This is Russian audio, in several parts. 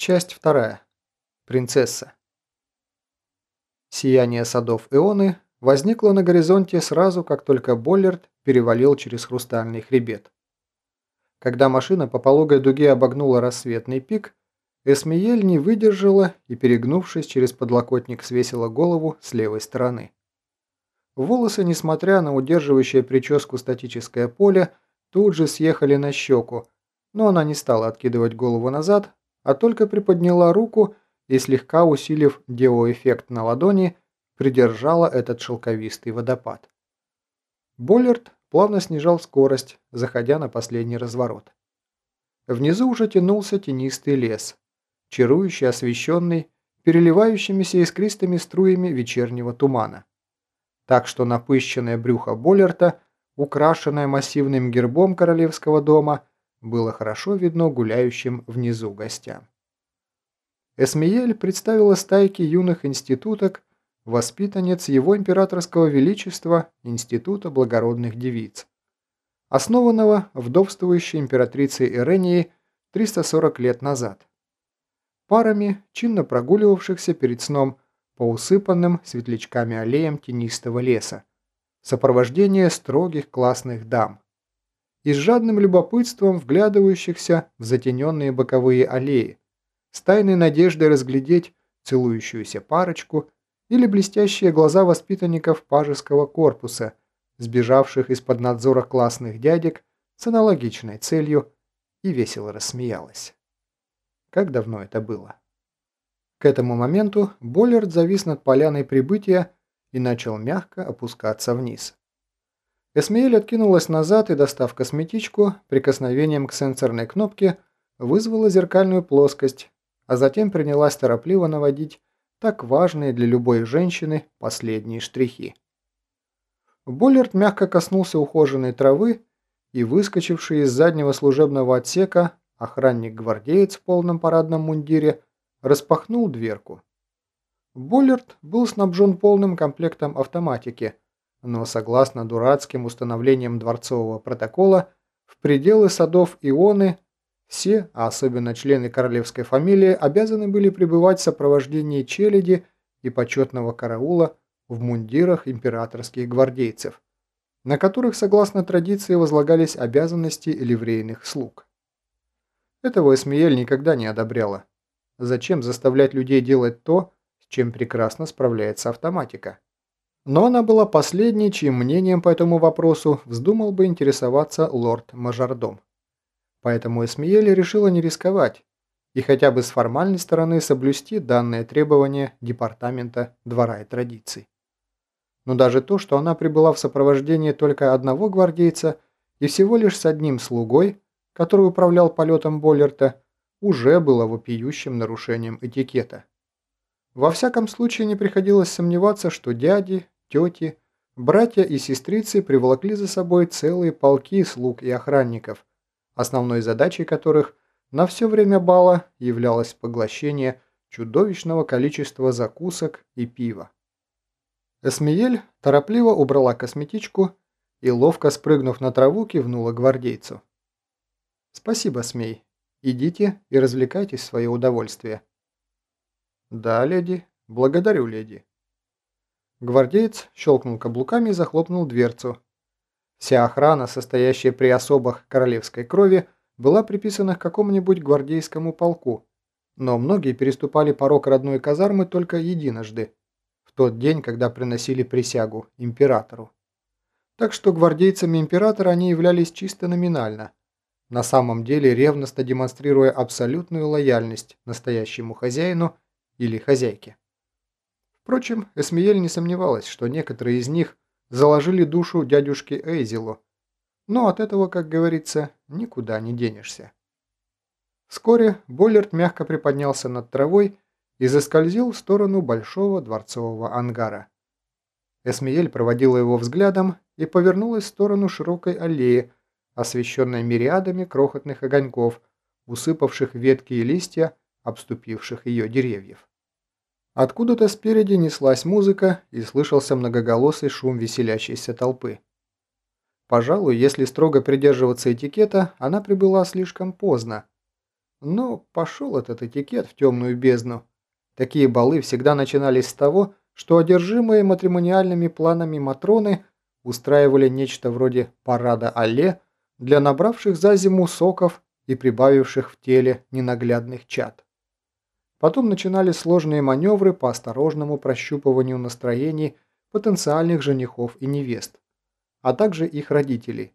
Часть вторая. Принцесса. Сияние садов Ионы возникло на горизонте сразу, как только Боллерд перевалил через хрустальный хребет. Когда машина по пологой дуге обогнула рассветный пик, Эсмиель не выдержала и, перегнувшись через подлокотник, свесила голову с левой стороны. Волосы, несмотря на удерживающее прическу статическое поле, тут же съехали на щеку, но она не стала откидывать голову назад, а только приподняла руку и, слегка усилив деоэффект на ладони, придержала этот шелковистый водопад. Боллерт плавно снижал скорость, заходя на последний разворот. Внизу уже тянулся тенистый лес, чарующий освещенный, переливающимися искристыми струями вечернего тумана. Так что напыщенное брюхо Боллерта, украшенное массивным гербом королевского дома, было хорошо видно гуляющим внизу гостям. Эсмиель представила стайки юных институток, воспитанниц его императорского величества Института благородных девиц, основанного вдовствующей императрицей Иренией 340 лет назад. Парами, чинно прогуливавшихся перед сном по усыпанным светлячками аллеям тенистого леса, сопровождение строгих классных дам – и с жадным любопытством вглядывающихся в затененные боковые аллеи, с тайной надеждой разглядеть целующуюся парочку или блестящие глаза воспитанников пажеского корпуса, сбежавших из-под надзора классных дядек с аналогичной целью, и весело рассмеялась. Как давно это было? К этому моменту Боллерд завис над поляной прибытия и начал мягко опускаться вниз. Эсмеэль откинулась назад и, достав косметичку, прикосновением к сенсорной кнопке вызвала зеркальную плоскость, а затем принялась торопливо наводить так важные для любой женщины последние штрихи. Боллерт мягко коснулся ухоженной травы, и выскочивший из заднего служебного отсека охранник-гвардеец в полном парадном мундире распахнул дверку. Боллерт был снабжен полным комплектом автоматики – но согласно дурацким установлениям дворцового протокола, в пределы садов Ионы все, а особенно члены королевской фамилии, обязаны были пребывать в сопровождении челяди и почетного караула в мундирах императорских гвардейцев, на которых, согласно традиции, возлагались обязанности ливрейных слуг. Этого Эсмиель никогда не одобряла. Зачем заставлять людей делать то, с чем прекрасно справляется автоматика? Но она была последней, чьим мнением по этому вопросу вздумал бы интересоваться лорд-мажордом. Поэтому Эсмиели решила не рисковать и хотя бы с формальной стороны соблюсти данное требование Департамента двора и традиций. Но даже то, что она прибыла в сопровождении только одного гвардейца и всего лишь с одним слугой, который управлял полетом Боллерта, уже было вопиющим нарушением этикета. Во всяком случае не приходилось сомневаться, что дяди, тети, братья и сестрицы приволокли за собой целые полки слуг и охранников, основной задачей которых на все время бала являлось поглощение чудовищного количества закусок и пива. Эсмиель торопливо убрала косметичку и, ловко спрыгнув на траву, кивнула гвардейцу. «Спасибо, Смей. Идите и развлекайтесь в свое удовольствие». «Да, леди. Благодарю, леди». Гвардеец щелкнул каблуками и захлопнул дверцу. Вся охрана, состоящая при особах королевской крови, была приписана к какому-нибудь гвардейскому полку, но многие переступали порог родной казармы только единожды, в тот день, когда приносили присягу императору. Так что гвардейцами императора они являлись чисто номинально, на самом деле ревностно демонстрируя абсолютную лояльность настоящему хозяину или хозяйке. Впрочем, Эсмиель не сомневалась, что некоторые из них заложили душу дядюшке Эйзелу, но от этого, как говорится, никуда не денешься. Вскоре Боллерт мягко приподнялся над травой и заскользил в сторону большого дворцового ангара. Эсмиель проводила его взглядом и повернулась в сторону широкой аллеи, освещенной мириадами крохотных огоньков, усыпавших ветки и листья, обступивших ее деревьев. Откуда-то спереди неслась музыка и слышался многоголосый шум веселящейся толпы. Пожалуй, если строго придерживаться этикета, она прибыла слишком поздно. Но пошел этот этикет в темную бездну. Такие балы всегда начинались с того, что одержимые матримониальными планами Матроны устраивали нечто вроде парада алле для набравших за зиму соков и прибавивших в теле ненаглядных чад. Потом начинались сложные маневры по осторожному прощупыванию настроений потенциальных женихов и невест, а также их родителей,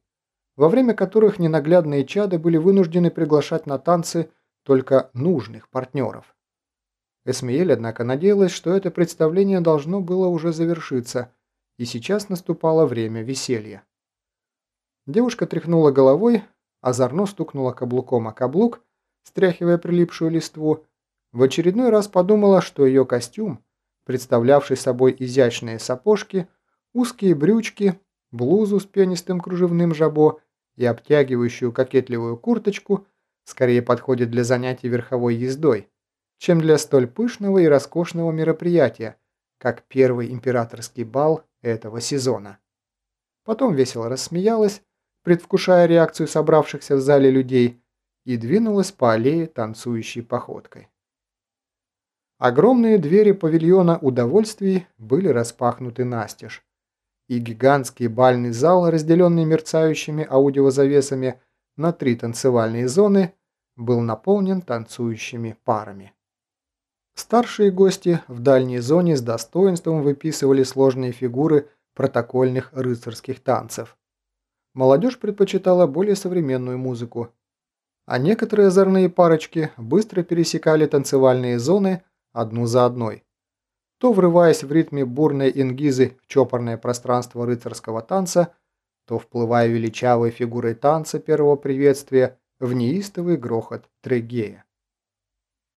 во время которых ненаглядные чады были вынуждены приглашать на танцы только нужных партнеров. Эсмеель, однако, надеялась, что это представление должно было уже завершиться, и сейчас наступало время веселья. Девушка тряхнула головой, озорно стукнула каблуком о каблук, стряхивая прилипшую листву, в очередной раз подумала, что ее костюм, представлявший собой изящные сапожки, узкие брючки, блузу с пенистым кружевным жабо и обтягивающую кокетливую курточку, скорее подходит для занятий верховой ездой, чем для столь пышного и роскошного мероприятия, как первый императорский бал этого сезона. Потом весело рассмеялась, предвкушая реакцию собравшихся в зале людей, и двинулась по аллее танцующей походкой. Огромные двери павильона удовольствий были распахнуты настежь, и гигантский бальный зал, разделенный мерцающими аудиозавесами на три танцевальные зоны, был наполнен танцующими парами. Старшие гости в дальней зоне с достоинством выписывали сложные фигуры протокольных рыцарских танцев. Молодежь предпочитала более современную музыку, а некоторые озорные парочки быстро пересекали танцевальные зоны одну за одной, то врываясь в ритме бурной ингизы в чопорное пространство рыцарского танца, то вплывая величавой фигурой танца первого приветствия в неистовый грохот трегея.